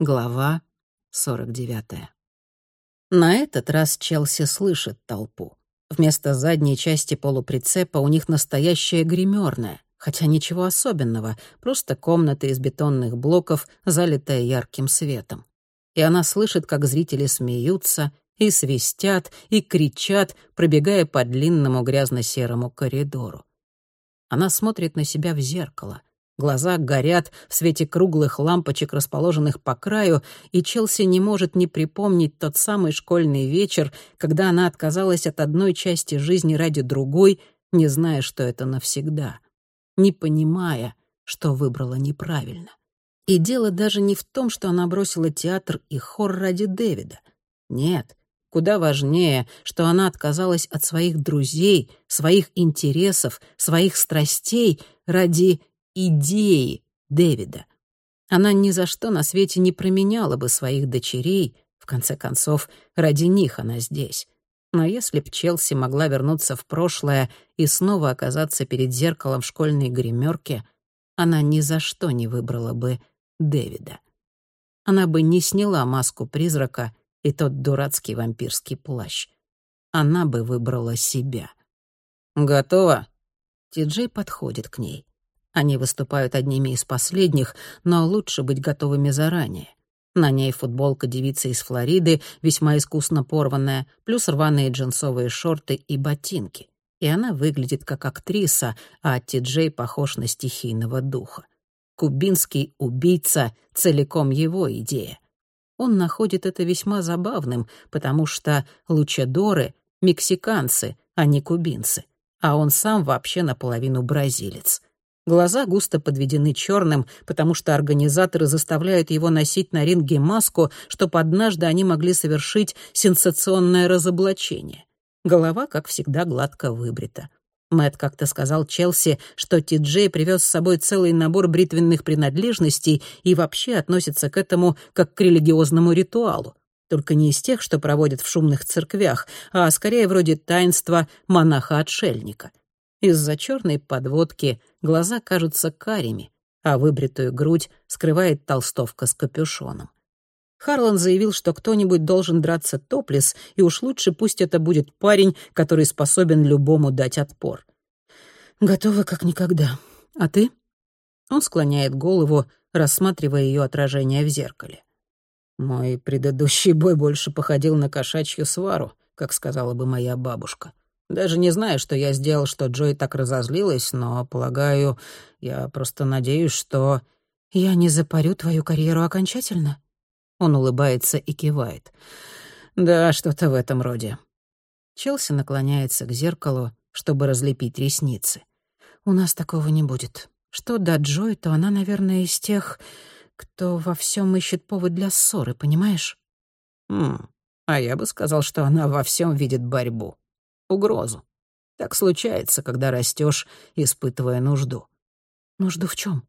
Глава 49. На этот раз Челси слышит толпу. Вместо задней части полуприцепа у них настоящая гримерная, хотя ничего особенного, просто комната из бетонных блоков, залитая ярким светом. И она слышит, как зрители смеются и свистят, и кричат, пробегая по длинному грязно-серому коридору. Она смотрит на себя в зеркало. Глаза горят в свете круглых лампочек, расположенных по краю, и Челси не может не припомнить тот самый школьный вечер, когда она отказалась от одной части жизни ради другой, не зная, что это навсегда, не понимая, что выбрала неправильно. И дело даже не в том, что она бросила театр и хор ради Дэвида. Нет, куда важнее, что она отказалась от своих друзей, своих интересов, своих страстей ради идеи Дэвида. Она ни за что на свете не променяла бы своих дочерей, в конце концов, ради них она здесь. Но если б Челси могла вернуться в прошлое и снова оказаться перед зеркалом в школьной гримерке, она ни за что не выбрала бы Дэвида. Она бы не сняла маску призрака и тот дурацкий вампирский плащ. Она бы выбрала себя. «Готово?» Ти-Джей подходит к ней. Они выступают одними из последних, но лучше быть готовыми заранее. На ней футболка девицы из Флориды, весьма искусно порванная, плюс рваные джинсовые шорты и ботинки. И она выглядит как актриса, а Ти-Джей похож на стихийного духа. Кубинский убийца — целиком его идея. Он находит это весьма забавным, потому что лучадоры — мексиканцы, а не кубинцы, а он сам вообще наполовину бразилец. Глаза густо подведены черным, потому что организаторы заставляют его носить на ринге маску, чтобы однажды они могли совершить сенсационное разоблачение. Голова, как всегда, гладко выбрита. Мэтт как-то сказал Челси, что Ти-Джей привез с собой целый набор бритвенных принадлежностей и вообще относится к этому как к религиозному ритуалу. Только не из тех, что проводят в шумных церквях, а скорее вроде таинства монаха-отшельника. Из-за черной подводки глаза кажутся карими, а выбритую грудь скрывает толстовка с капюшоном. Харлан заявил, что кто-нибудь должен драться топлес, и уж лучше пусть это будет парень, который способен любому дать отпор. «Готова как никогда. А ты?» Он склоняет голову, рассматривая ее отражение в зеркале. «Мой предыдущий бой больше походил на кошачью свару, как сказала бы моя бабушка. Даже не знаю, что я сделал, что Джой так разозлилась, но, полагаю, я просто надеюсь, что... Я не запарю твою карьеру окончательно. Он улыбается и кивает. Да, что-то в этом роде. Челси наклоняется к зеркалу, чтобы разлепить ресницы. У нас такого не будет. Что до Джой, то она, наверное, из тех, кто во всем ищет повод для ссоры, понимаешь? Хм, а я бы сказал, что она во всем видит борьбу угрозу. Так случается, когда растешь, испытывая нужду. Нужду в чем?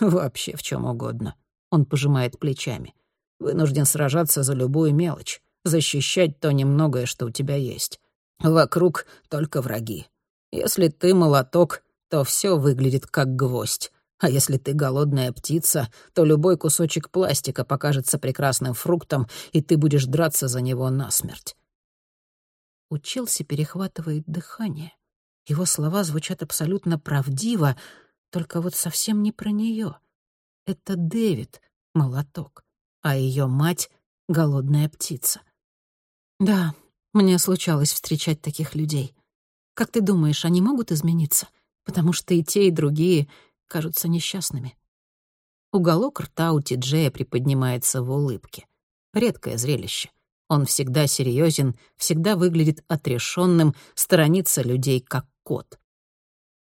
Вообще в чем угодно. Он пожимает плечами. Вынужден сражаться за любую мелочь, защищать то немногое, что у тебя есть. Вокруг только враги. Если ты молоток, то все выглядит как гвоздь. А если ты голодная птица, то любой кусочек пластика покажется прекрасным фруктом, и ты будешь драться за него насмерть. У Челси перехватывает дыхание. Его слова звучат абсолютно правдиво, только вот совсем не про нее. Это Дэвид, молоток, а ее мать — голодная птица. Да, мне случалось встречать таких людей. Как ты думаешь, они могут измениться? Потому что и те, и другие кажутся несчастными. Уголок рта у Ти-Джея приподнимается в улыбке. Редкое зрелище — он всегда серьезен, всегда выглядит отрешенным, сторонится людей как кот.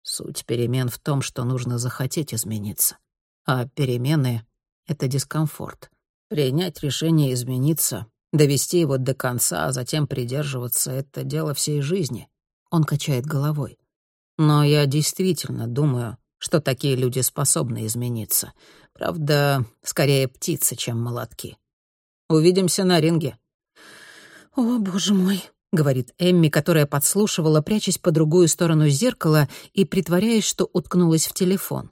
Суть перемен в том, что нужно захотеть измениться. А перемены — это дискомфорт. Принять решение измениться, довести его до конца, а затем придерживаться — это дело всей жизни. Он качает головой. Но я действительно думаю, что такие люди способны измениться. Правда, скорее птицы, чем молотки. Увидимся на ринге. «О, боже мой», — говорит Эмми, которая подслушивала, прячась по другую сторону зеркала и притворяясь, что уткнулась в телефон.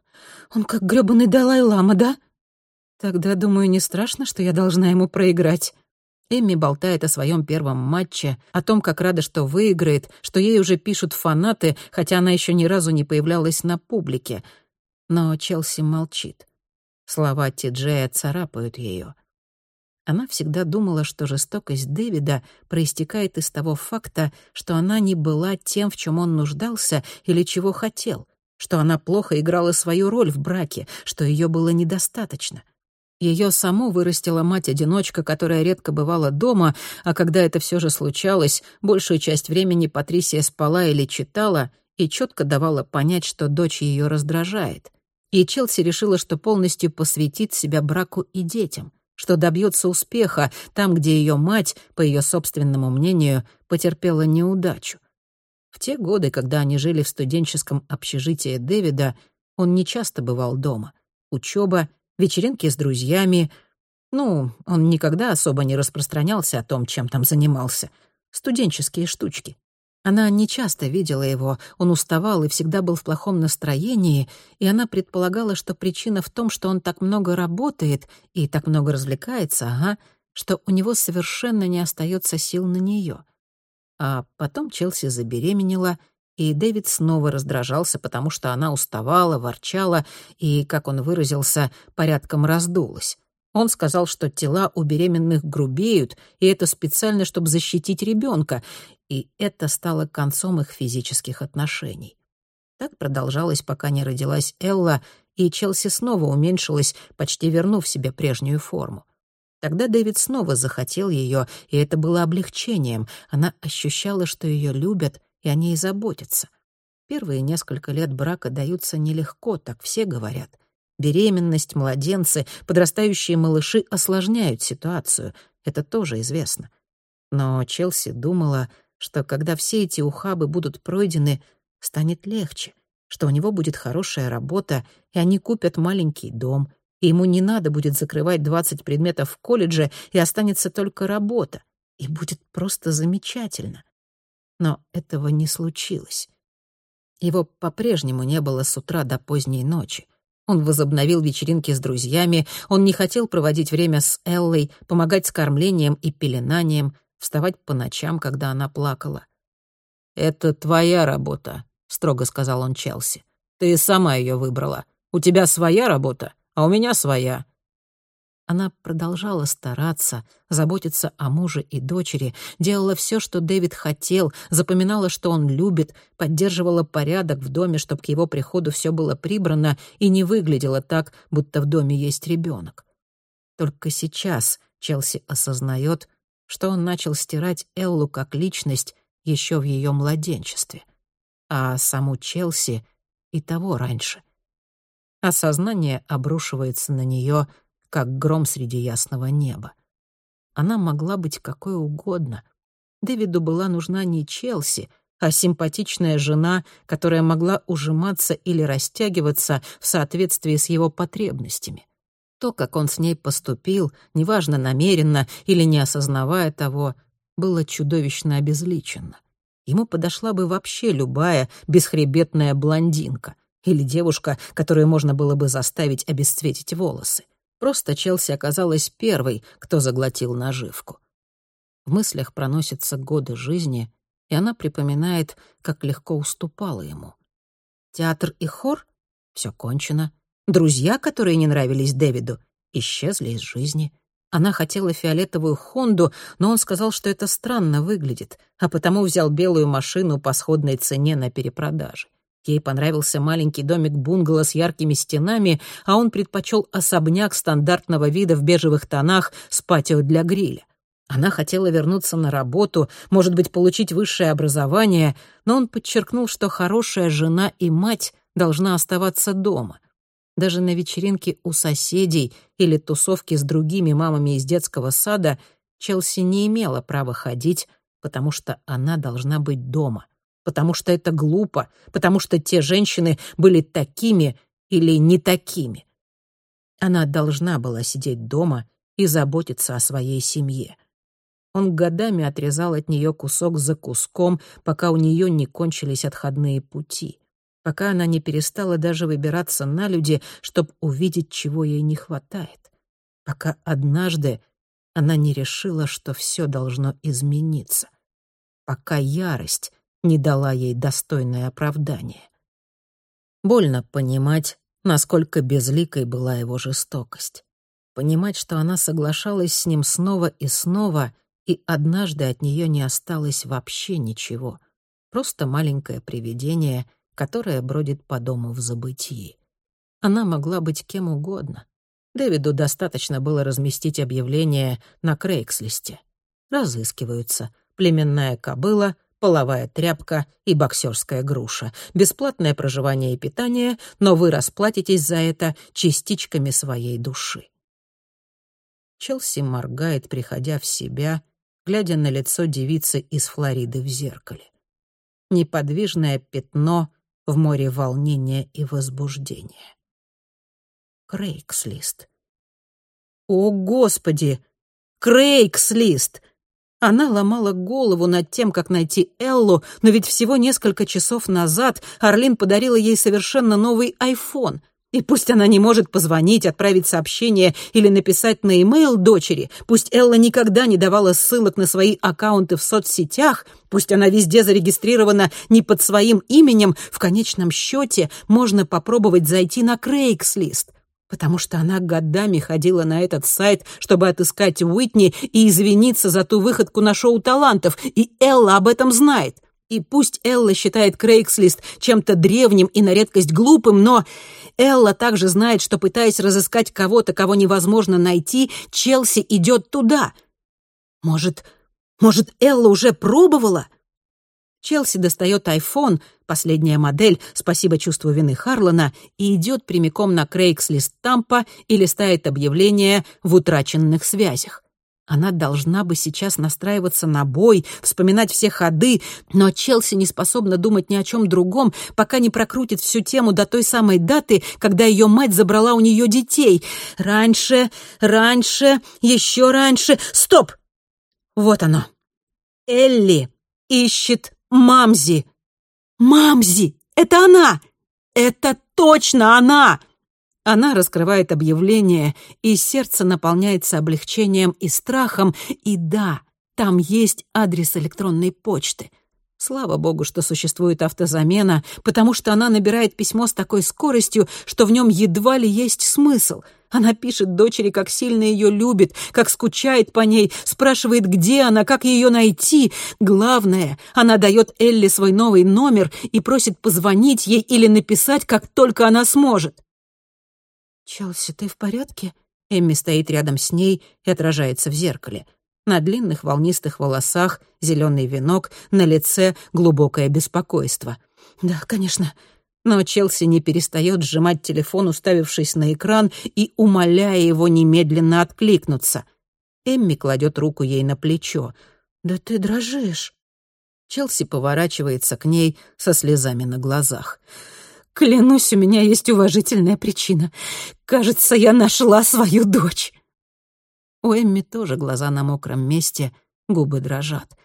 «Он как грёбаный Далай-лама, да?» Тогда, думаю, не страшно, что я должна ему проиграть. Эмми болтает о своем первом матче, о том, как рада, что выиграет, что ей уже пишут фанаты, хотя она еще ни разу не появлялась на публике. Но Челси молчит. Слова Ти-Джея царапают ее. Она всегда думала, что жестокость Дэвида проистекает из того факта, что она не была тем, в чем он нуждался или чего хотел, что она плохо играла свою роль в браке, что ее было недостаточно. Ее саму вырастила мать-одиночка, которая редко бывала дома, а когда это все же случалось, большую часть времени Патрисия спала или читала и четко давала понять, что дочь ее раздражает. И Челси решила, что полностью посвятит себя браку и детям, что добьется успеха там, где ее мать, по ее собственному мнению, потерпела неудачу. В те годы, когда они жили в студенческом общежитии Дэвида, он нечасто бывал дома. Учеба вечеринки с друзьями. Ну, он никогда особо не распространялся о том, чем там занимался. Студенческие штучки. Она нечасто видела его, он уставал и всегда был в плохом настроении, и она предполагала, что причина в том, что он так много работает и так много развлекается, ага, что у него совершенно не остается сил на нее. А потом Челси забеременела — и Дэвид снова раздражался, потому что она уставала, ворчала и, как он выразился, порядком раздулась. Он сказал, что тела у беременных грубеют, и это специально, чтобы защитить ребенка, и это стало концом их физических отношений. Так продолжалось, пока не родилась Элла, и Челси снова уменьшилась, почти вернув себе прежнюю форму. Тогда Дэвид снова захотел ее, и это было облегчением. Она ощущала, что ее любят — и о ней заботятся. Первые несколько лет брака даются нелегко, так все говорят. Беременность, младенцы, подрастающие малыши осложняют ситуацию. Это тоже известно. Но Челси думала, что когда все эти ухабы будут пройдены, станет легче, что у него будет хорошая работа, и они купят маленький дом, и ему не надо будет закрывать 20 предметов в колледже, и останется только работа. И будет просто замечательно. Но этого не случилось. Его по-прежнему не было с утра до поздней ночи. Он возобновил вечеринки с друзьями, он не хотел проводить время с Эллой, помогать с кормлением и пеленанием, вставать по ночам, когда она плакала. «Это твоя работа», — строго сказал он Челси. «Ты сама ее выбрала. У тебя своя работа, а у меня своя. Она продолжала стараться, заботиться о муже и дочери, делала все, что Дэвид хотел, запоминала, что он любит, поддерживала порядок в доме, чтобы к его приходу все было прибрано и не выглядело так, будто в доме есть ребенок. Только сейчас Челси осознает, что он начал стирать Эллу как личность еще в ее младенчестве, а саму Челси и того раньше. Осознание обрушивается на нее — как гром среди ясного неба. Она могла быть какой угодно. Дэвиду была нужна не Челси, а симпатичная жена, которая могла ужиматься или растягиваться в соответствии с его потребностями. То, как он с ней поступил, неважно, намеренно или не осознавая того, было чудовищно обезличенно. Ему подошла бы вообще любая бесхребетная блондинка или девушка, которую можно было бы заставить обесцветить волосы. Просто Челси оказалась первой, кто заглотил наживку. В мыслях проносятся годы жизни, и она припоминает, как легко уступала ему. Театр и хор — все кончено. Друзья, которые не нравились Дэвиду, исчезли из жизни. Она хотела фиолетовую Хонду, но он сказал, что это странно выглядит, а потому взял белую машину по сходной цене на перепродаже. Ей понравился маленький домик-бунгало с яркими стенами, а он предпочел особняк стандартного вида в бежевых тонах с патио для гриля. Она хотела вернуться на работу, может быть, получить высшее образование, но он подчеркнул, что хорошая жена и мать должна оставаться дома. Даже на вечеринке у соседей или тусовке с другими мамами из детского сада Челси не имела права ходить, потому что она должна быть дома потому что это глупо, потому что те женщины были такими или не такими. Она должна была сидеть дома и заботиться о своей семье. Он годами отрезал от нее кусок за куском, пока у нее не кончились отходные пути, пока она не перестала даже выбираться на люди, чтобы увидеть, чего ей не хватает. пока однажды она не решила, что все должно измениться, пока ярость не дала ей достойное оправдание. Больно понимать, насколько безликой была его жестокость. Понимать, что она соглашалась с ним снова и снова, и однажды от нее не осталось вообще ничего. Просто маленькое привидение, которое бродит по дому в забытии. Она могла быть кем угодно. Дэвиду достаточно было разместить объявление на Крейгслисте. Разыскиваются племенная кобыла, половая тряпка и боксерская груша. Бесплатное проживание и питание, но вы расплатитесь за это частичками своей души. Челси моргает, приходя в себя, глядя на лицо девицы из Флориды в зеркале. Неподвижное пятно в море волнения и возбуждения. Крейгслист. О, Господи! Крейгслист! Она ломала голову над тем, как найти Эллу, но ведь всего несколько часов назад Орлин подарила ей совершенно новый айфон. И пусть она не может позвонить, отправить сообщение или написать на имейл дочери, пусть Элла никогда не давала ссылок на свои аккаунты в соцсетях, пусть она везде зарегистрирована не под своим именем, в конечном счете можно попробовать зайти на Крейгслист потому что она годами ходила на этот сайт, чтобы отыскать Уитни и извиниться за ту выходку на шоу талантов, и Элла об этом знает. И пусть Элла считает Крейгслист чем-то древним и на редкость глупым, но Элла также знает, что, пытаясь разыскать кого-то, кого невозможно найти, Челси идет туда. Может, может, Элла уже пробовала? Челси достает iPhone, последняя модель, спасибо чувству вины Харлана, и идет прямиком на Крейгслист Тампа и листает объявления в утраченных связях. Она должна бы сейчас настраиваться на бой, вспоминать все ходы, но Челси не способна думать ни о чем другом, пока не прокрутит всю тему до той самой даты, когда ее мать забрала у нее детей. Раньше, раньше, еще раньше. Стоп! Вот оно. Элли ищет Мамзи! Мамзи! Это она! Это точно она! Она раскрывает объявление, и сердце наполняется облегчением и страхом, и да, там есть адрес электронной почты — Слава богу, что существует автозамена, потому что она набирает письмо с такой скоростью, что в нем едва ли есть смысл. Она пишет дочери, как сильно ее любит, как скучает по ней, спрашивает, где она, как ее найти. Главное, она дает Элли свой новый номер и просит позвонить ей или написать, как только она сможет. «Челси, ты в порядке?» Эмми стоит рядом с ней и отражается в зеркале. На длинных волнистых волосах зеленый венок, на лице глубокое беспокойство. «Да, конечно». Но Челси не перестает сжимать телефон, уставившись на экран и умоляя его немедленно откликнуться. Эмми кладет руку ей на плечо. «Да ты дрожишь». Челси поворачивается к ней со слезами на глазах. «Клянусь, у меня есть уважительная причина. Кажется, я нашла свою дочь». У Эмми тоже глаза на мокром месте, губы дрожат.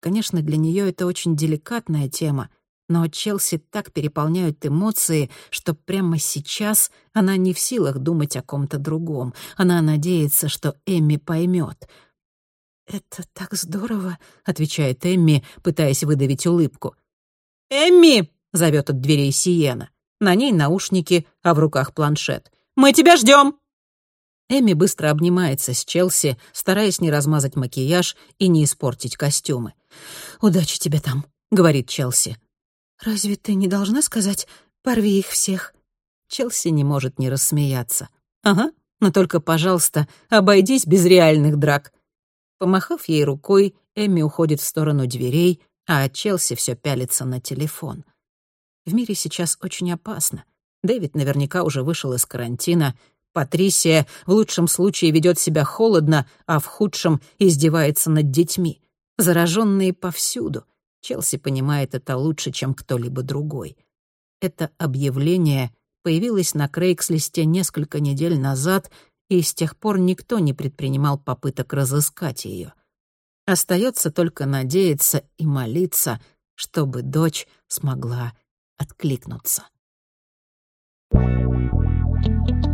Конечно, для нее это очень деликатная тема, но Челси так переполняют эмоции, что прямо сейчас она не в силах думать о ком-то другом. Она надеется, что Эмми поймет. «Это так здорово», — отвечает Эмми, пытаясь выдавить улыбку. «Эмми!» — зовет от дверей Сиена. На ней наушники, а в руках планшет. «Мы тебя ждем!» Эми быстро обнимается с Челси, стараясь не размазать макияж и не испортить костюмы. «Удачи тебе там», — говорит Челси. «Разве ты не должна сказать «порви их всех»?» Челси не может не рассмеяться. «Ага, но только, пожалуйста, обойдись без реальных драк». Помахав ей рукой, Эми уходит в сторону дверей, а Челси все пялится на телефон. В мире сейчас очень опасно. Дэвид наверняка уже вышел из карантина, Патрисия в лучшем случае ведет себя холодно, а в худшем издевается над детьми. Зараженные повсюду. Челси понимает это лучше, чем кто-либо другой. Это объявление появилось на Крейгслисте несколько недель назад, и с тех пор никто не предпринимал попыток разыскать ее. Остается только надеяться и молиться, чтобы дочь смогла откликнуться. Thank you.